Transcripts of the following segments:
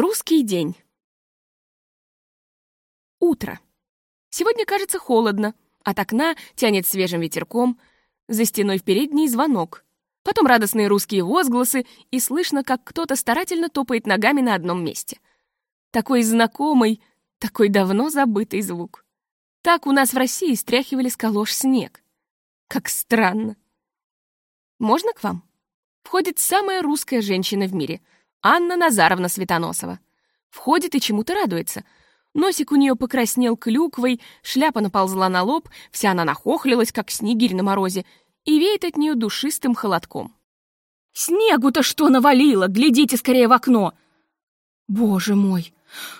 Русский день. Утро. Сегодня кажется холодно. От окна тянет свежим ветерком. За стеной в передней звонок. Потом радостные русские возгласы, и слышно, как кто-то старательно топает ногами на одном месте. Такой знакомый, такой давно забытый звук. Так у нас в России стряхивали с калош снег. Как странно. Можно к вам? Входит самая русская женщина в мире — Анна Назаровна Светоносова. Входит и чему-то радуется. Носик у нее покраснел клюквой, шляпа наползла на лоб, вся она нахохлилась, как снегирь на морозе, и веет от нее душистым холодком. «Снегу-то что навалило? Глядите скорее в окно!» «Боже мой,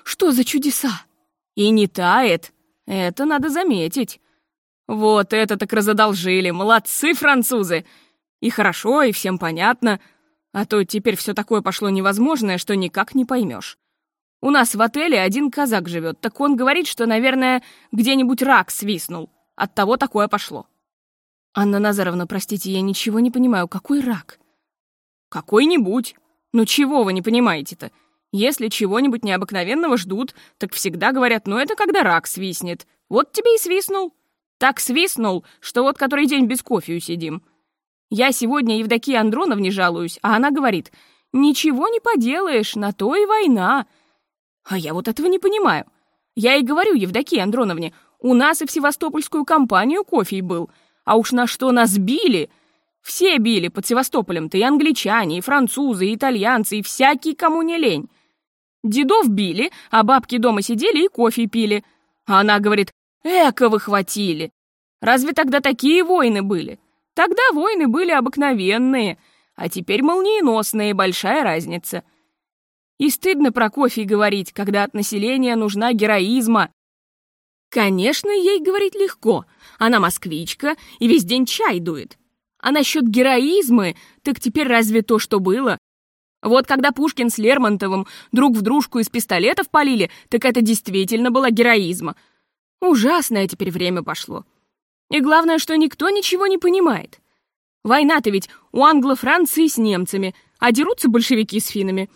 что за чудеса!» «И не тает, это надо заметить. Вот это так разодолжили, молодцы французы! И хорошо, и всем понятно, а то теперь все такое пошло невозможное, что никак не поймешь. У нас в отеле один казак живет, так он говорит, что, наверное, где-нибудь рак свистнул. От того такое пошло. Анна Назаровна, простите, я ничего не понимаю. Какой рак? Какой-нибудь. Ну чего вы не понимаете-то? Если чего-нибудь необыкновенного ждут, так всегда говорят, ну это когда рак свистнет. Вот тебе и свистнул. Так свистнул, что вот который день без кофе сидим. Я сегодня Евдокии Андроновне жалуюсь, а она говорит, «Ничего не поделаешь, на то и война». А я вот этого не понимаю. Я и говорю Евдокии Андроновне, у нас и в севастопольскую компанию кофе был, а уж на что нас били. Все били под Севастополем-то, и англичане, и французы, и итальянцы, и всякие, кому не лень. Дедов били, а бабки дома сидели и кофе пили. А она говорит, эко вы хватили. Разве тогда такие войны были? Тогда войны были обыкновенные, а теперь молниеносные, большая разница. И стыдно про кофе говорить, когда от населения нужна героизма. Конечно, ей говорить легко. Она москвичка и весь день чай дует. А насчет героизма, так теперь разве то, что было? Вот когда Пушкин с Лермонтовым друг в дружку из пистолетов полили, так это действительно было героизма. Ужасное теперь время пошло. И главное, что никто ничего не понимает. Война-то ведь у англо-Франции с немцами, а дерутся большевики с финнами.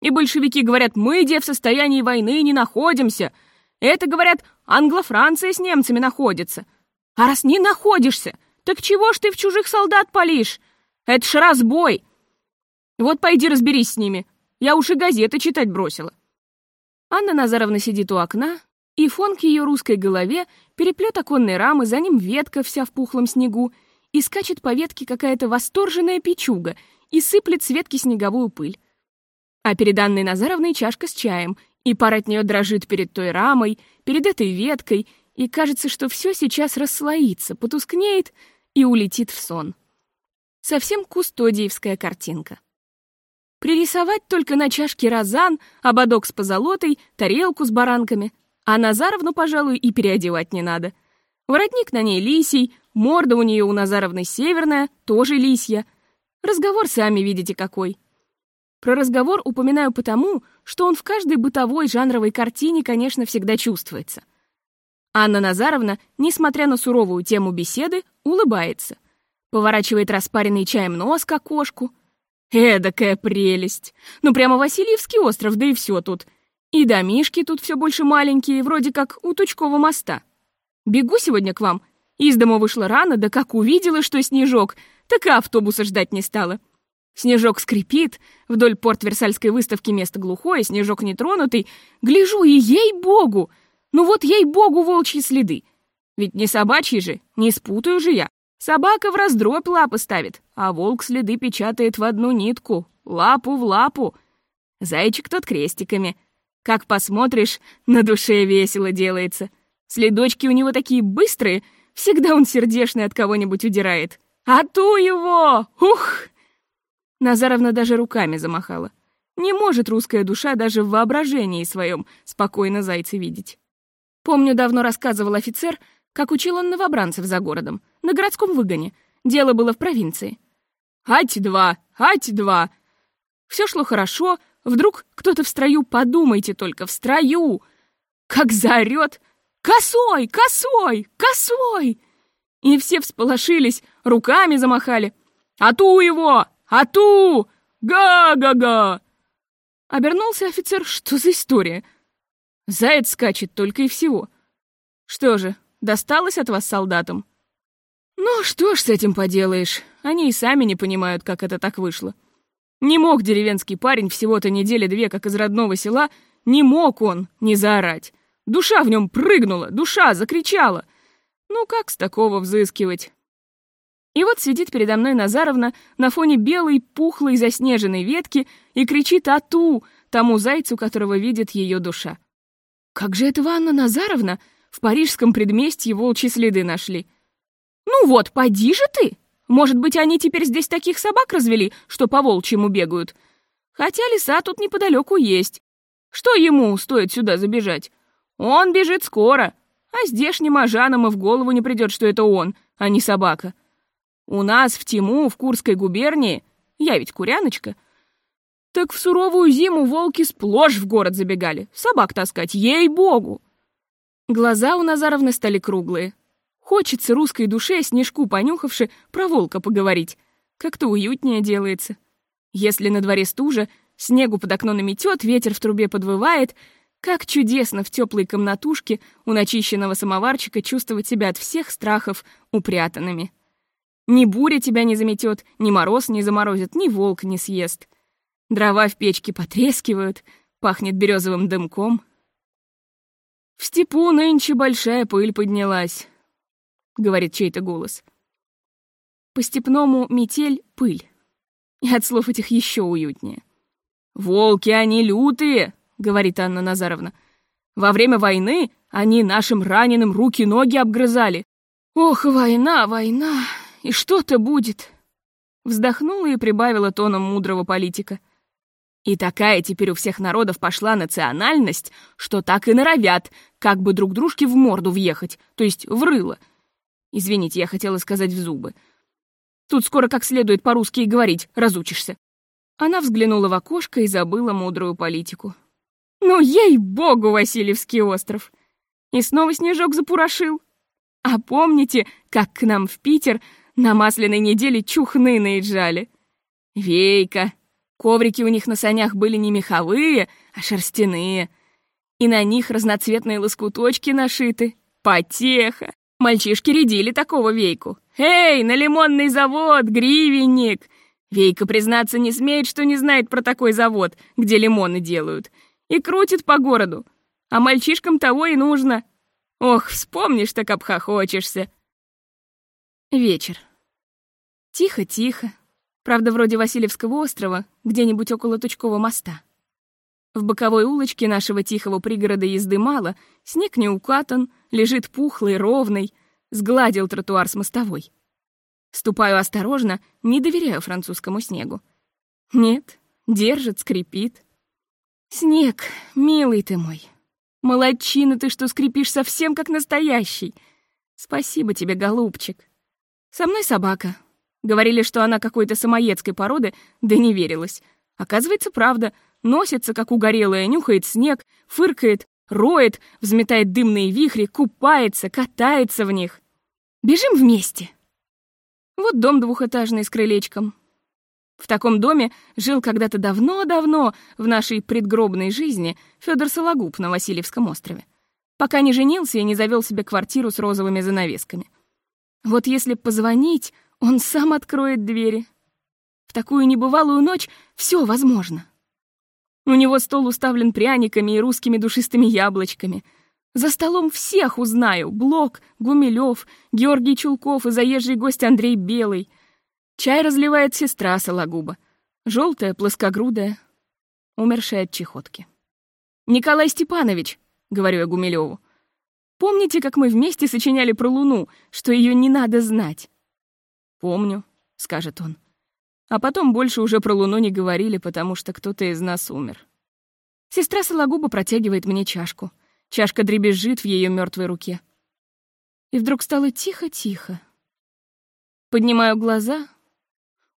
И большевики говорят, мы, где в состоянии войны не находимся. Это, говорят, англо-Франция с немцами находится. А раз не находишься, так чего ж ты в чужих солдат палишь? Это ж разбой. Вот пойди разберись с ними. Я уж и газеты читать бросила. Анна Назаровна сидит у окна, и фон к ее русской голове переплет оконной рамы, за ним ветка вся в пухлом снегу, и скачет по ветке какая-то восторженная печуга и сыплет с ветки снеговую пыль. А перед Анной Назаровной чашка с чаем, и пар от нее дрожит перед той рамой, перед этой веткой, и кажется, что все сейчас расслоится, потускнеет и улетит в сон. Совсем кустодиевская картинка. Пририсовать только на чашке розан, ободок с позолотой, тарелку с баранками — а Назаровну, пожалуй, и переодевать не надо. Воротник на ней лисий, морда у нее у Назаровны северная, тоже лисья. Разговор сами видите какой. Про разговор упоминаю потому, что он в каждой бытовой жанровой картине, конечно, всегда чувствуется. Анна Назаровна, несмотря на суровую тему беседы, улыбается. Поворачивает распаренный чаем нос к окошку. Эдакая прелесть! Ну прямо Васильевский остров, да и все тут — и домишки тут все больше маленькие, вроде как у Тучкова моста. Бегу сегодня к вам. Из дома вышла рано, да как увидела, что снежок, так и автобуса ждать не стала. Снежок скрипит, вдоль порт Версальской выставки место глухое, снежок нетронутый. Гляжу, и ей-богу! Ну вот ей-богу волчьи следы. Ведь не собачьи же, не спутаю же я. Собака в раздробь лапы ставит, а волк следы печатает в одну нитку, лапу в лапу. Зайчик тот крестиками — как посмотришь, на душе весело делается. Следочки у него такие быстрые, всегда он сердешный от кого-нибудь удирает. А ту его! Ух! Назаровна даже руками замахала. Не может русская душа даже в воображении своем спокойно зайца видеть. Помню, давно рассказывал офицер, как учил он новобранцев за городом, на городском выгоне. Дело было в провинции. «Ать-два! Ать-два!» Все шло хорошо, Вдруг кто-то в строю, подумайте только, в строю! Как заорет «Косой! Косой! Косой!» И все всполошились, руками замахали. «Ату его! Ату! Га-га-га!» Обернулся офицер, что за история? Заяц скачет только и всего. Что же, досталось от вас солдатам? Ну, что ж с этим поделаешь? Они и сами не понимают, как это так вышло. Не мог деревенский парень всего-то недели-две, как из родного села, не мог он не заорать. Душа в нем прыгнула, душа закричала. Ну как с такого взыскивать? И вот сидит передо мной Назаровна на фоне белой, пухлой, заснеженной ветки и кричит «Ату!» тому зайцу, которого видит ее душа. Как же это Анна Назаровна в парижском предместье волчьи следы нашли? Ну вот, поди же ты! Может быть, они теперь здесь таких собак развели, что по волчьему бегают? Хотя леса тут неподалеку есть. Что ему стоит сюда забежать? Он бежит скоро, а здешним ажанам и в голову не придет, что это он, а не собака. У нас в Тиму, в Курской губернии, я ведь куряночка, так в суровую зиму волки сплошь в город забегали, собак таскать, ей-богу. Глаза у Назаровны стали круглые. Хочется русской душе, снежку понюхавши, про волка поговорить. Как-то уютнее делается. Если на дворе стужа, снегу под окно наметет, ветер в трубе подвывает, как чудесно в теплой комнатушке у начищенного самоварчика чувствовать себя от всех страхов упрятанными. Ни буря тебя не заметет, ни мороз не заморозит, ни волк не съест. Дрова в печке потрескивают, пахнет березовым дымком. В степу нынче большая пыль поднялась, — говорит чей-то голос. По-степному метель — пыль. И от слов этих еще уютнее. «Волки, они лютые!» — говорит Анна Назаровна. «Во время войны они нашим раненым руки-ноги обгрызали. Ох, война, война, и что-то будет!» Вздохнула и прибавила тоном мудрого политика. И такая теперь у всех народов пошла национальность, что так и норовят, как бы друг дружке в морду въехать, то есть в рыло. Извините, я хотела сказать в зубы. Тут скоро как следует по-русски и говорить, разучишься. Она взглянула в окошко и забыла мудрую политику. Ну, ей-богу, Васильевский остров! И снова снежок запурошил. А помните, как к нам в Питер на масляной неделе чухны наезжали? Вейка, коврики у них на санях были не меховые, а шерстяные. И на них разноцветные лоскуточки нашиты. Потеха! Мальчишки рядили такого Вейку. «Эй, на лимонный завод, гривенник!» Вейка, признаться, не смеет, что не знает про такой завод, где лимоны делают. И крутит по городу. А мальчишкам того и нужно. Ох, вспомнишь, так обхохочешься. Вечер. Тихо-тихо. Правда, вроде Васильевского острова, где-нибудь около Тучкового моста. В боковой улочке нашего тихого пригорода езды мало, снег не укатан, лежит пухлый, ровный, сгладил тротуар с мостовой. Ступаю осторожно, не доверяю французскому снегу. Нет, держит, скрипит. Снег, милый ты мой. Молодчина ты, что скрипишь совсем как настоящий. Спасибо тебе, голубчик. Со мной собака. Говорили, что она какой-то самоедской породы, да не верилась. Оказывается, правда. Носится, как угорелая, нюхает снег, фыркает, роет, взметает дымные вихри, купается, катается в них. Бежим вместе. Вот дом двухэтажный с крылечком. В таком доме жил когда-то давно-давно в нашей предгробной жизни Федор Сологуб на Васильевском острове, пока не женился и не завел себе квартиру с розовыми занавесками. Вот если позвонить, он сам откроет двери. В такую небывалую ночь все возможно. У него стол уставлен пряниками и русскими душистыми яблочками. За столом всех узнаю. Блок, Гумилев, Георгий Чулков и заезжий гость Андрей Белый. Чай разливает сестра Сологуба. Желтая, плоскогрудая, умершая от чехотки. «Николай Степанович», — говорю я Гумилеву, «помните, как мы вместе сочиняли про Луну, что ее не надо знать?» «Помню», — скажет он. А потом больше уже про Луну не говорили, потому что кто-то из нас умер. Сестра Сологуба протягивает мне чашку. Чашка дребезжит в ее мертвой руке. И вдруг стало тихо-тихо. Поднимаю глаза.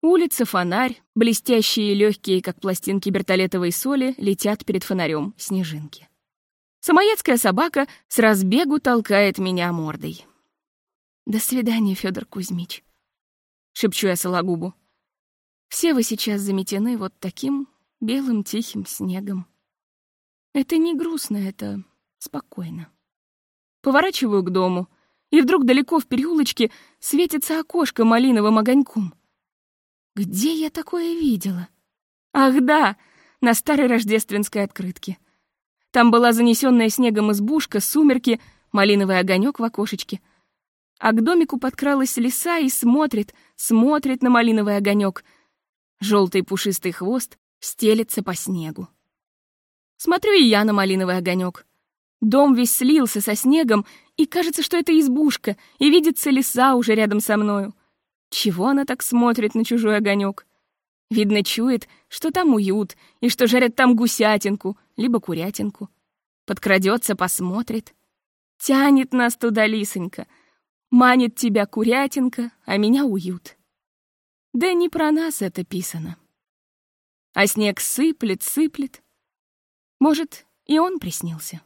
Улица, фонарь, блестящие и легкие, как пластинки бертолетовой соли, летят перед фонарем снежинки. Самоедская собака с разбегу толкает меня мордой. «До свидания, Федор Кузьмич», — шепчу я Сологубу. Все вы сейчас заметены вот таким белым тихим снегом. Это не грустно, это спокойно. Поворачиваю к дому, и вдруг далеко в переулочке светится окошко малиновым огоньком. Где я такое видела? Ах да, на старой рождественской открытке. Там была занесенная снегом избушка, сумерки, малиновый огонек в окошечке. А к домику подкралась лиса и смотрит, смотрит на малиновый огонек. Желтый пушистый хвост стелется по снегу. Смотрю и я на малиновый огонек. Дом весь слился со снегом, и кажется, что это избушка, и видится лиса уже рядом со мною. Чего она так смотрит на чужой огонек? Видно, чует, что там уют, и что жарят там гусятинку, либо курятинку. Подкрадется, посмотрит. Тянет нас туда лисонька. Манит тебя курятинка, а меня уют. Да не про нас это писано. А снег сыплет, сыплет. Может, и он приснился.